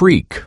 creek.